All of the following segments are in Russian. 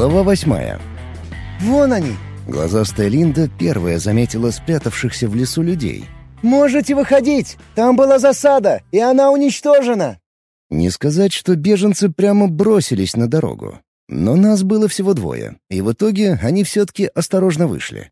Глава восьмая. «Вон они!» Глазастая Линда первая заметила спрятавшихся в лесу людей. «Можете выходить! Там была засада, и она уничтожена!» Не сказать, что беженцы прямо бросились на дорогу. Но нас было всего двое, и в итоге они все-таки осторожно вышли.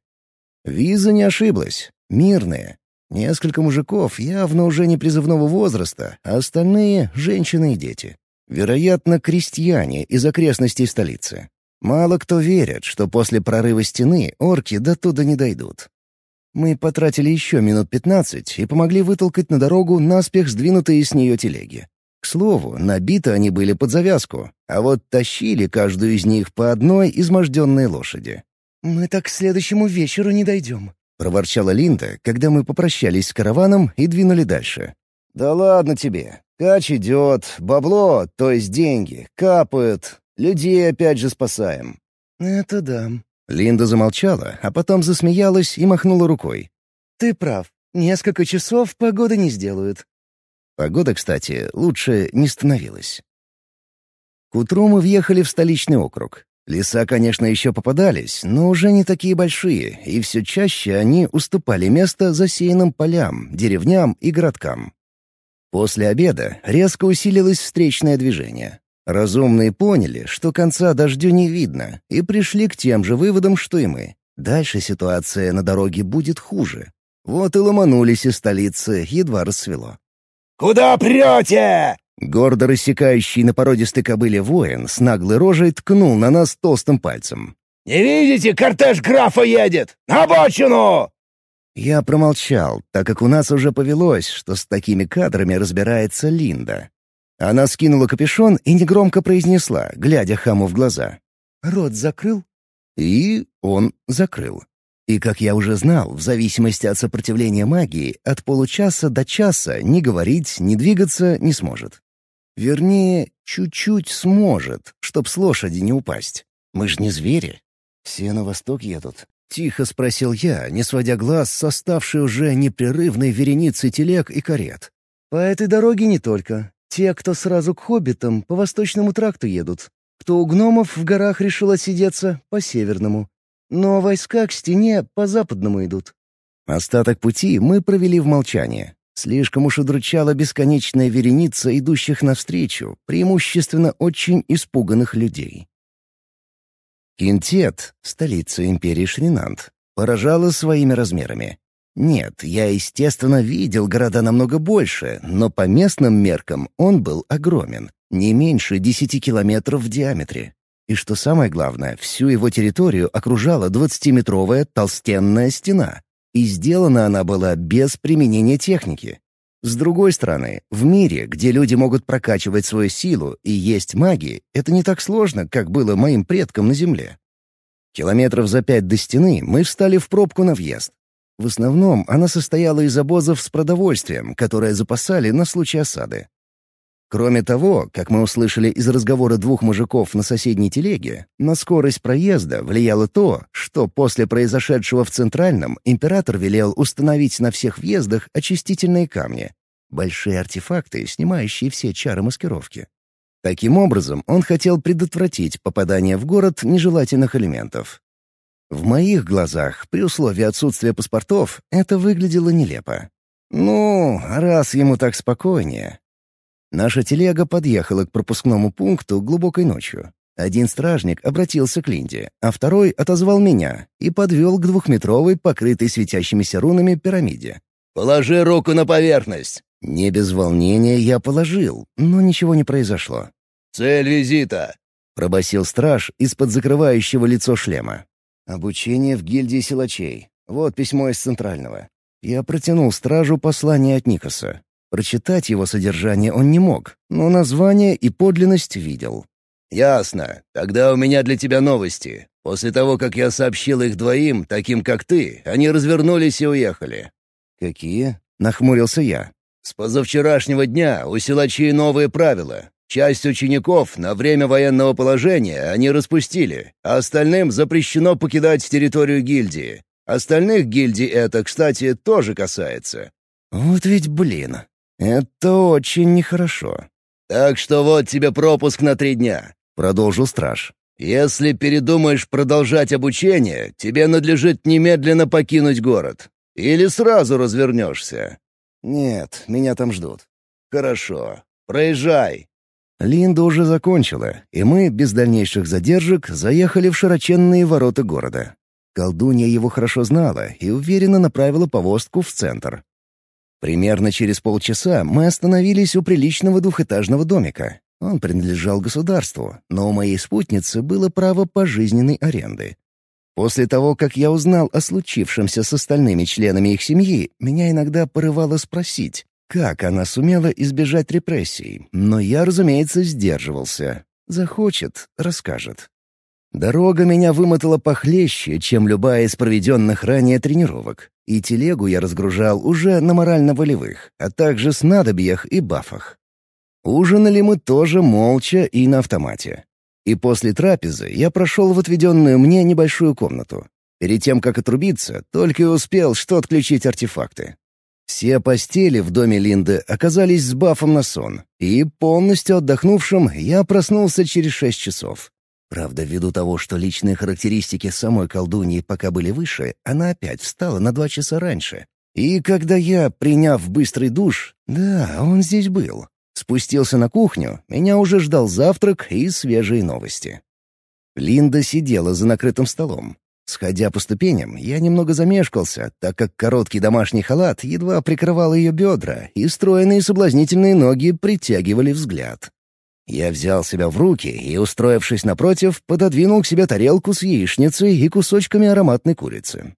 Виза не ошиблась. Мирные. Несколько мужиков явно уже не призывного возраста, а остальные — женщины и дети. Вероятно, крестьяне из окрестностей столицы. Мало кто верит, что после прорыва стены орки до туда не дойдут. Мы потратили еще минут пятнадцать и помогли вытолкать на дорогу наспех сдвинутые с нее телеги. К слову, набиты они были под завязку, а вот тащили каждую из них по одной изможденной лошади. «Мы так к следующему вечеру не дойдем», — проворчала Линда, когда мы попрощались с караваном и двинули дальше. «Да ладно тебе. Кач идет, бабло, то есть деньги, капают. Людей опять же спасаем». «Это да». Линда замолчала, а потом засмеялась и махнула рукой. «Ты прав. Несколько часов погоды не сделают. Погода, кстати, лучше не становилась. К утру мы въехали в столичный округ. Леса, конечно, еще попадались, но уже не такие большие, и все чаще они уступали место засеянным полям, деревням и городкам. После обеда резко усилилось встречное движение. Разумные поняли, что конца дождю не видно, и пришли к тем же выводам, что и мы. Дальше ситуация на дороге будет хуже. Вот и ломанулись из столицы, едва рассвело. «Куда прете?» Гордо рассекающий на породистой кобыле воин с наглой рожей ткнул на нас толстым пальцем. «Не видите, кортеж графа едет! На обочину!» Я промолчал, так как у нас уже повелось, что с такими кадрами разбирается Линда. Она скинула капюшон и негромко произнесла, глядя хаму в глаза. «Рот закрыл?» И он закрыл. И, как я уже знал, в зависимости от сопротивления магии, от получаса до часа ни говорить, ни двигаться не сможет. Вернее, чуть-чуть сможет, чтоб с лошади не упасть. Мы ж не звери. Все на восток едут. Тихо спросил я, не сводя глаз с оставшей уже непрерывной вереницей телег и карет. «По этой дороге не только. Те, кто сразу к хоббитам, по восточному тракту едут. Кто у гномов в горах решил отсидеться, по северному. Но войска к стене по западному идут. Остаток пути мы провели в молчании. Слишком уж удручала бесконечная вереница идущих навстречу, преимущественно очень испуганных людей. Кинтет, столица империи Шринант, поражала своими размерами. Нет, я, естественно, видел города намного больше, но по местным меркам он был огромен, не меньше десяти километров в диаметре. И что самое главное, всю его территорию окружала двадцатиметровая толстенная стена. И сделана она была без применения техники. С другой стороны, в мире, где люди могут прокачивать свою силу и есть маги, это не так сложно, как было моим предкам на Земле. Километров за пять до стены мы встали в пробку на въезд. В основном она состояла из обозов с продовольствием, которое запасали на случай осады. Кроме того, как мы услышали из разговора двух мужиков на соседней телеге, на скорость проезда влияло то, что после произошедшего в Центральном император велел установить на всех въездах очистительные камни — большие артефакты, снимающие все чары маскировки. Таким образом, он хотел предотвратить попадание в город нежелательных элементов. В моих глазах, при условии отсутствия паспортов, это выглядело нелепо. Ну, раз ему так спокойнее, Наша телега подъехала к пропускному пункту глубокой ночью. Один стражник обратился к Линде, а второй отозвал меня и подвел к двухметровой, покрытой светящимися рунами пирамиде. «Положи руку на поверхность!» Не без волнения я положил, но ничего не произошло. «Цель визита!» — пробасил страж из-под закрывающего лицо шлема. «Обучение в гильдии силачей. Вот письмо из Центрального». Я протянул стражу послание от Никоса. Прочитать его содержание он не мог, но название и подлинность видел. «Ясно. Тогда у меня для тебя новости. После того, как я сообщил их двоим, таким как ты, они развернулись и уехали». «Какие?» — нахмурился я. «С позавчерашнего дня у силачей новые правила. Часть учеников на время военного положения они распустили, а остальным запрещено покидать территорию гильдии. Остальных гильдий это, кстати, тоже касается». «Вот ведь блин. «Это очень нехорошо». «Так что вот тебе пропуск на три дня», — продолжил страж. Если передумаешь продолжать обучение, тебе надлежит немедленно покинуть город. Или сразу развернешься?» «Нет, меня там ждут». «Хорошо. Проезжай». Линда уже закончила, и мы, без дальнейших задержек, заехали в широченные ворота города. Колдунья его хорошо знала и уверенно направила повозку в центр. Примерно через полчаса мы остановились у приличного двухэтажного домика. Он принадлежал государству, но у моей спутницы было право пожизненной аренды. После того, как я узнал о случившемся с остальными членами их семьи, меня иногда порывало спросить, как она сумела избежать репрессий, но я, разумеется, сдерживался. Захочет — расскажет. Дорога меня вымотала похлеще, чем любая из проведенных ранее тренировок, и телегу я разгружал уже на морально-волевых, а также снадобьях и бафах. Ужинали мы тоже молча и на автомате. И после трапезы я прошел в отведенную мне небольшую комнату. Перед тем, как отрубиться, только и успел что отключить артефакты. Все постели в доме Линды оказались с бафом на сон, и, полностью отдохнувшим, я проснулся через шесть часов. Правда, ввиду того, что личные характеристики самой колдуньи пока были выше, она опять встала на два часа раньше. И когда я, приняв быстрый душ, да, он здесь был, спустился на кухню, меня уже ждал завтрак и свежие новости. Линда сидела за накрытым столом. Сходя по ступеням, я немного замешкался, так как короткий домашний халат едва прикрывал ее бедра, и стройные соблазнительные ноги притягивали взгляд. Я взял себя в руки и, устроившись напротив, пододвинул к себе тарелку с яичницей и кусочками ароматной курицы.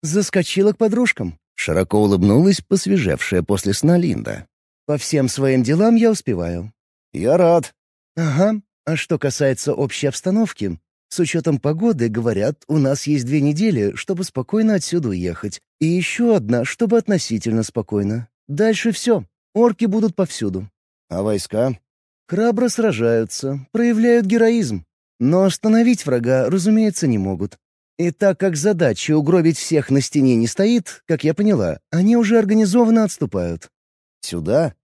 «Заскочила к подружкам», — широко улыбнулась посвежевшая после сна Линда. «По всем своим делам я успеваю». «Я рад». «Ага. А что касается общей обстановки, с учетом погоды, говорят, у нас есть две недели, чтобы спокойно отсюда уехать, и еще одна, чтобы относительно спокойно. Дальше все. Орки будут повсюду». «А войска?» Храбро сражаются, проявляют героизм. Но остановить врага, разумеется, не могут. И так как задача угробить всех на стене не стоит, как я поняла, они уже организованно отступают. Сюда?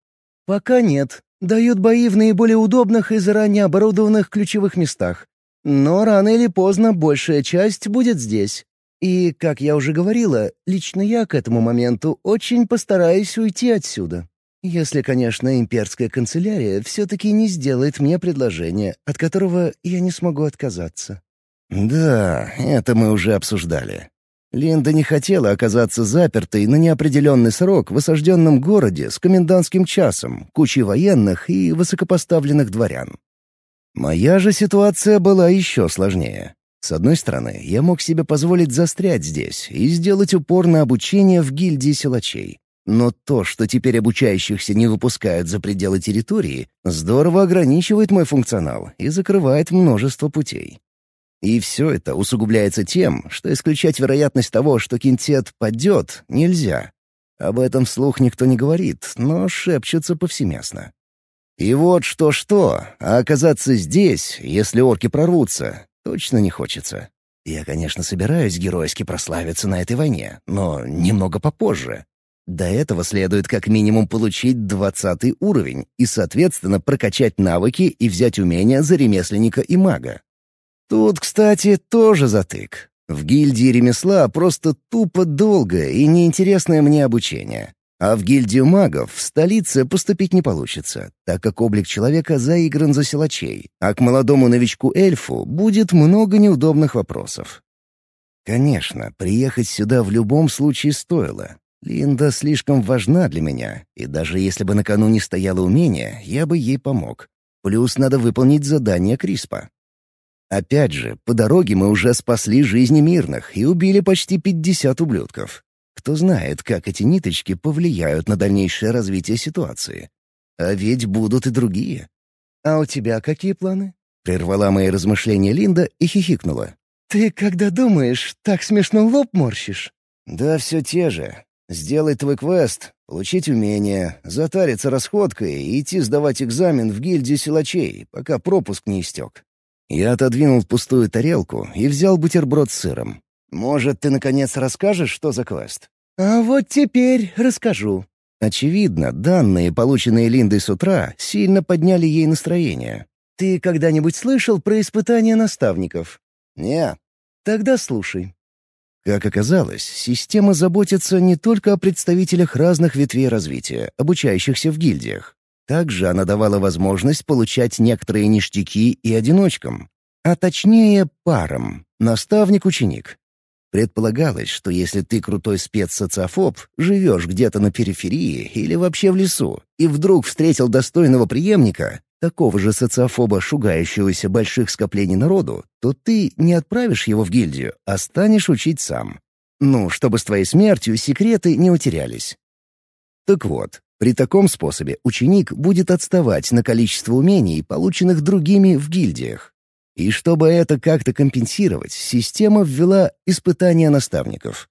Пока нет. Дают бои в наиболее удобных и заранее оборудованных ключевых местах. Но рано или поздно большая часть будет здесь. И, как я уже говорила, лично я к этому моменту очень постараюсь уйти отсюда. Если, конечно, имперская канцелярия все-таки не сделает мне предложение, от которого я не смогу отказаться. Да, это мы уже обсуждали. Линда не хотела оказаться запертой на неопределенный срок в осажденном городе с комендантским часом, кучей военных и высокопоставленных дворян. Моя же ситуация была еще сложнее. С одной стороны, я мог себе позволить застрять здесь и сделать упор на обучение в гильдии силачей. Но то, что теперь обучающихся не выпускают за пределы территории, здорово ограничивает мой функционал и закрывает множество путей. И все это усугубляется тем, что исключать вероятность того, что кинтет падет, нельзя. Об этом вслух никто не говорит, но шепчутся повсеместно. И вот что-что, а оказаться здесь, если орки прорвутся, точно не хочется. Я, конечно, собираюсь геройски прославиться на этой войне, но немного попозже. До этого следует как минимум получить двадцатый уровень и, соответственно, прокачать навыки и взять умения за ремесленника и мага. Тут, кстати, тоже затык. В гильдии ремесла просто тупо долгое и неинтересное мне обучение. А в гильдию магов в столице поступить не получится, так как облик человека заигран за силачей, а к молодому новичку-эльфу будет много неудобных вопросов. Конечно, приехать сюда в любом случае стоило, Линда слишком важна для меня, и даже если бы на кону не стояло умение, я бы ей помог. Плюс надо выполнить задание Криспа. Опять же, по дороге мы уже спасли жизни мирных и убили почти 50 ублюдков. Кто знает, как эти ниточки повлияют на дальнейшее развитие ситуации. А ведь будут и другие. «А у тебя какие планы?» — прервала мои размышления Линда и хихикнула. «Ты, когда думаешь, так смешно лоб морщишь?» «Да все те же. Сделать твой квест, получить умение, затариться расходкой и идти сдавать экзамен в гильдии силачей, пока пропуск не истек. Я отодвинул пустую тарелку и взял бутерброд с сыром. «Может, ты, наконец, расскажешь, что за квест?» «А вот теперь расскажу». Очевидно, данные, полученные Линдой с утра, сильно подняли ей настроение. Ты когда-нибудь слышал про испытания наставников? Не. Тогда слушай. Как оказалось, система заботится не только о представителях разных ветвей развития, обучающихся в гильдиях. Также она давала возможность получать некоторые ништяки и одиночкам, а точнее парам, наставник-ученик. Предполагалось, что если ты крутой спец-социофоб, живешь где-то на периферии или вообще в лесу, и вдруг встретил достойного преемника, такого же социофоба, шугающегося больших скоплений народу, то ты не отправишь его в гильдию, а станешь учить сам. Ну, чтобы с твоей смертью секреты не утерялись. Так вот, при таком способе ученик будет отставать на количество умений, полученных другими в гильдиях. И чтобы это как-то компенсировать, система ввела испытания наставников.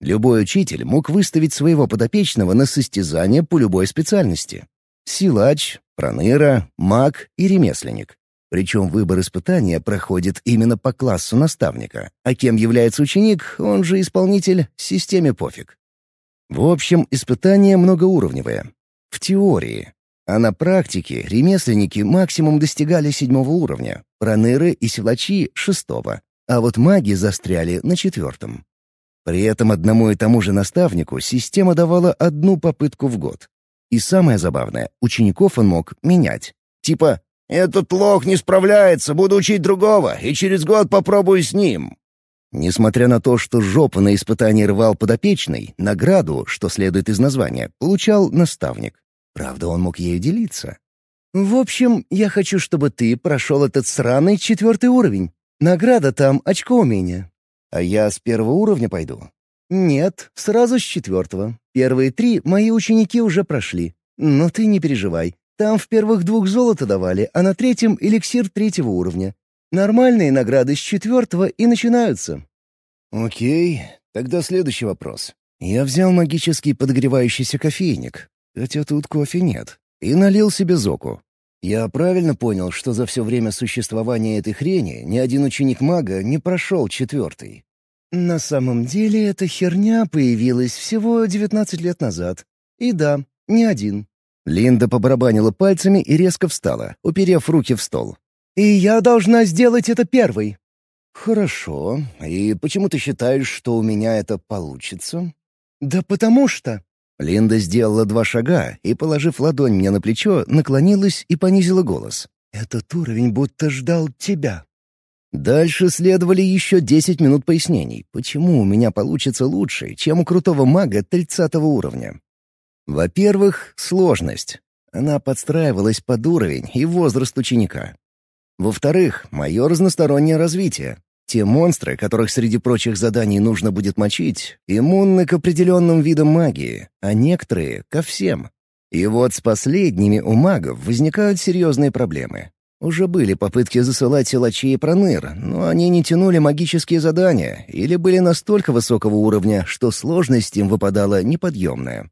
Любой учитель мог выставить своего подопечного на состязание по любой специальности. Силач, проныра, маг и ремесленник. Причем выбор испытания проходит именно по классу наставника, а кем является ученик, он же исполнитель, системе пофиг. В общем, испытание многоуровневое. В теории, а на практике ремесленники максимум достигали седьмого уровня, проныры и силачи — шестого, а вот маги застряли на четвертом. При этом одному и тому же наставнику система давала одну попытку в год. И самое забавное, учеников он мог менять. Типа «Этот лох не справляется, буду учить другого, и через год попробую с ним». Несмотря на то, что жопу на испытании рвал подопечный, награду, что следует из названия, получал наставник. Правда, он мог ею делиться. «В общем, я хочу, чтобы ты прошел этот сраный четвертый уровень. Награда там — очко умения». «А я с первого уровня пойду?» «Нет, сразу с четвертого. Первые три мои ученики уже прошли. Но ты не переживай. Там в первых двух золото давали, а на третьем — эликсир третьего уровня. Нормальные награды с четвертого и начинаются». «Окей, тогда следующий вопрос. Я взял магический подогревающийся кофейник хотя тут кофе нет, и налил себе зоку. Я правильно понял, что за все время существования этой хрени ни один ученик мага не прошел четвертый? На самом деле эта херня появилась всего 19 лет назад. И да, не один. Линда побарабанила пальцами и резко встала, уперев руки в стол. «И я должна сделать это первой». «Хорошо. И почему ты считаешь, что у меня это получится?» «Да потому что...» Линда сделала два шага и, положив ладонь мне на плечо, наклонилась и понизила голос. «Этот уровень будто ждал тебя». Дальше следовали еще десять минут пояснений, почему у меня получится лучше, чем у крутого мага тридцатого уровня. Во-первых, сложность. Она подстраивалась под уровень и возраст ученика. Во-вторых, мое разностороннее развитие. Те монстры, которых среди прочих заданий нужно будет мочить, иммунны к определенным видам магии, а некоторые — ко всем. И вот с последними у магов возникают серьезные проблемы. Уже были попытки засылать силачей и проныр, но они не тянули магические задания или были настолько высокого уровня, что сложность им выпадала неподъемная.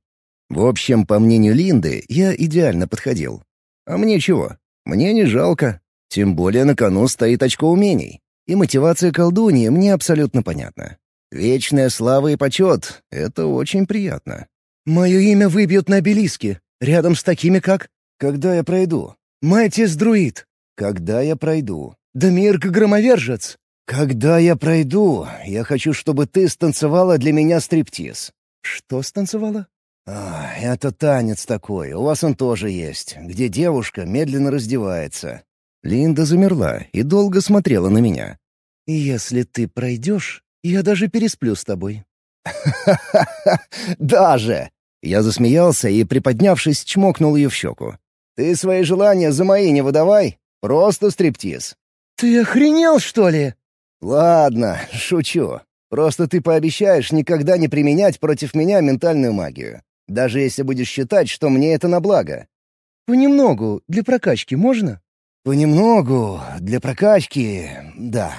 В общем, по мнению Линды, я идеально подходил. А мне чего? Мне не жалко. Тем более на кону стоит очко умений. И мотивация колдуньи мне абсолютно понятна. Вечная слава и почет — это очень приятно. «Мое имя выбьют на обелиске, рядом с такими, как...» «Когда я пройду?» «Мэтис Друид». «Когда я пройду?» «Дамирк Громовержец». «Когда я пройду, я хочу, чтобы ты станцевала для меня стриптиз». «Что станцевала?» «А, это танец такой, у вас он тоже есть, где девушка медленно раздевается. Линда замерла и долго смотрела на меня. «Если ты пройдешь, я даже пересплю с тобой». «Ха-ха-ха! Даже!» Я засмеялся и, приподнявшись, чмокнул ее в щеку. «Ты свои желания за мои не выдавай. Просто стриптиз». «Ты охренел, что ли?» «Ладно, шучу. Просто ты пообещаешь никогда не применять против меня ментальную магию. Даже если будешь считать, что мне это на благо». «Понемногу, для прокачки можно?» «Понемногу, для прокачки, да».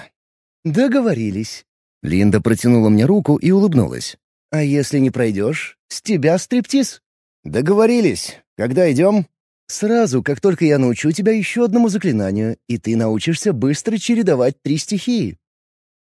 «Договорились». Линда протянула мне руку и улыбнулась. «А если не пройдешь, с тебя стриптиз». «Договорились. Когда идем?» «Сразу, как только я научу тебя еще одному заклинанию, и ты научишься быстро чередовать три стихии».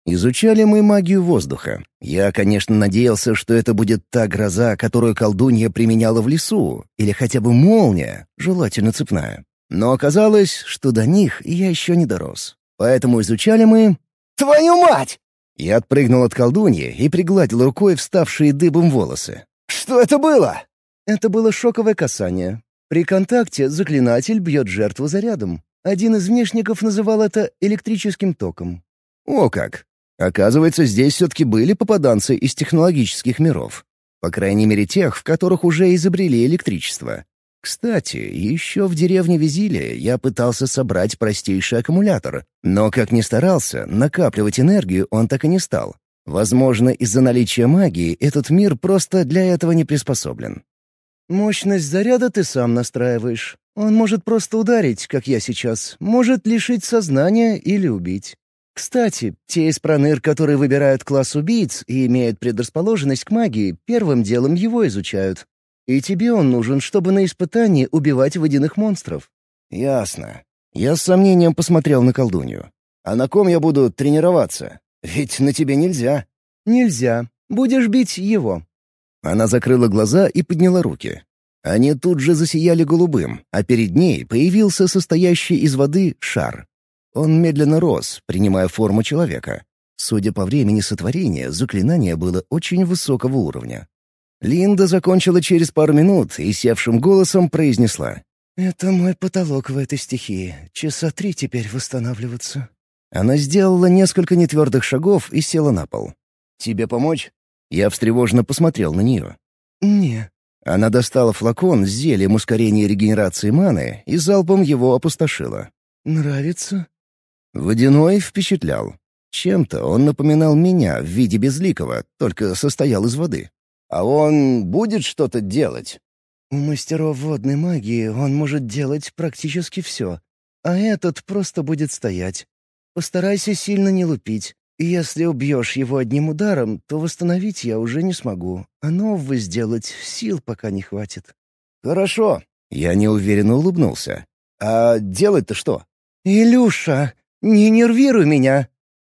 Изучали мы магию воздуха. Я, конечно, надеялся, что это будет та гроза, которую колдунья применяла в лесу, или хотя бы молния, желательно цепная. Но оказалось, что до них я еще не дорос. Поэтому изучали мы... «Твою мать!» Я отпрыгнул от колдуньи и пригладил рукой вставшие дыбом волосы. «Что это было?» Это было шоковое касание. При контакте заклинатель бьет жертву зарядом. Один из внешников называл это электрическим током. О как! Оказывается, здесь все-таки были попаданцы из технологических миров. По крайней мере, тех, в которых уже изобрели электричество. Кстати, еще в деревне Визилия я пытался собрать простейший аккумулятор, но, как ни старался, накапливать энергию он так и не стал. Возможно, из-за наличия магии этот мир просто для этого не приспособлен. Мощность заряда ты сам настраиваешь. Он может просто ударить, как я сейчас, может лишить сознания или убить. Кстати, те из проныр, которые выбирают класс убийц и имеют предрасположенность к магии, первым делом его изучают. И тебе он нужен, чтобы на испытании убивать водяных монстров. Ясно. Я с сомнением посмотрел на колдунью. А на ком я буду тренироваться? Ведь на тебе нельзя. Нельзя. Будешь бить его. Она закрыла глаза и подняла руки. Они тут же засияли голубым, а перед ней появился состоящий из воды шар. Он медленно рос, принимая форму человека. Судя по времени сотворения, заклинание было очень высокого уровня. Линда закончила через пару минут и севшим голосом произнесла. «Это мой потолок в этой стихии. Часа три теперь восстанавливаться». Она сделала несколько нетвердых шагов и села на пол. «Тебе помочь?» Я встревоженно посмотрел на нее. «Не». Она достала флакон с зельем ускорения регенерации маны и залпом его опустошила. «Нравится?» Водяной впечатлял. Чем-то он напоминал меня в виде безликого, только состоял из воды. «А он будет что-то делать?» «У мастеров водной магии он может делать практически все, а этот просто будет стоять. Постарайся сильно не лупить. Если убьешь его одним ударом, то восстановить я уже не смогу, а нового сделать сил пока не хватит». «Хорошо», — я неуверенно улыбнулся. «А делать-то что?» «Илюша, не нервируй меня.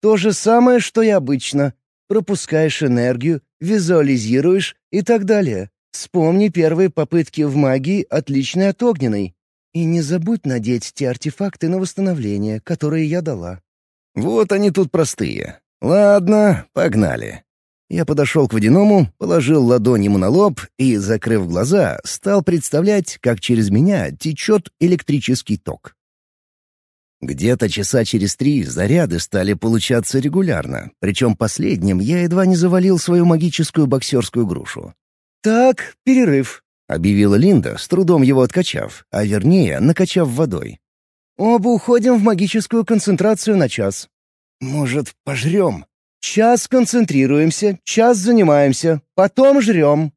То же самое, что и обычно. Пропускаешь энергию, визуализируешь и так далее. Вспомни первые попытки в магии, отличные от огненной. И не забудь надеть те артефакты на восстановление, которые я дала. Вот они тут простые. Ладно, погнали. Я подошел к водяному, положил ладонь ему на лоб и, закрыв глаза, стал представлять, как через меня течет электрический ток. Где-то часа через три заряды стали получаться регулярно, причем последним я едва не завалил свою магическую боксерскую грушу. «Так, перерыв», — объявила Линда, с трудом его откачав, а вернее, накачав водой. «Оба уходим в магическую концентрацию на час». «Может, пожрем?» «Час концентрируемся, час занимаемся, потом жрем».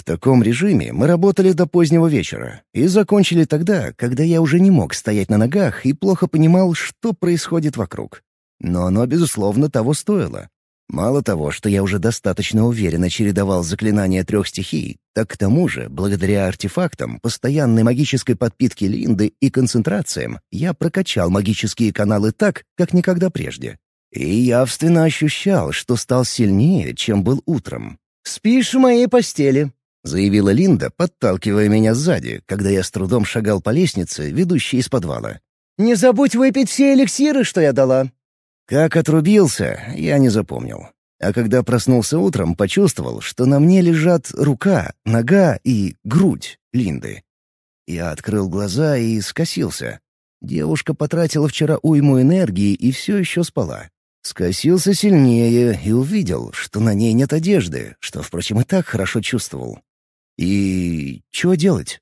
В таком режиме мы работали до позднего вечера и закончили тогда, когда я уже не мог стоять на ногах и плохо понимал, что происходит вокруг. Но оно, безусловно, того стоило. Мало того, что я уже достаточно уверенно чередовал заклинания трех стихий, так к тому же, благодаря артефактам, постоянной магической подпитке Линды и концентрациям, я прокачал магические каналы так, как никогда прежде. И явственно ощущал, что стал сильнее, чем был утром. «Спишь в моей постели», — заявила Линда, подталкивая меня сзади, когда я с трудом шагал по лестнице, ведущей из подвала. «Не забудь выпить все эликсиры, что я дала!» Как отрубился, я не запомнил. А когда проснулся утром, почувствовал, что на мне лежат рука, нога и грудь Линды. Я открыл глаза и скосился. Девушка потратила вчера уйму энергии и все еще спала. Скосился сильнее и увидел, что на ней нет одежды, что, впрочем, и так хорошо чувствовал. И что делать?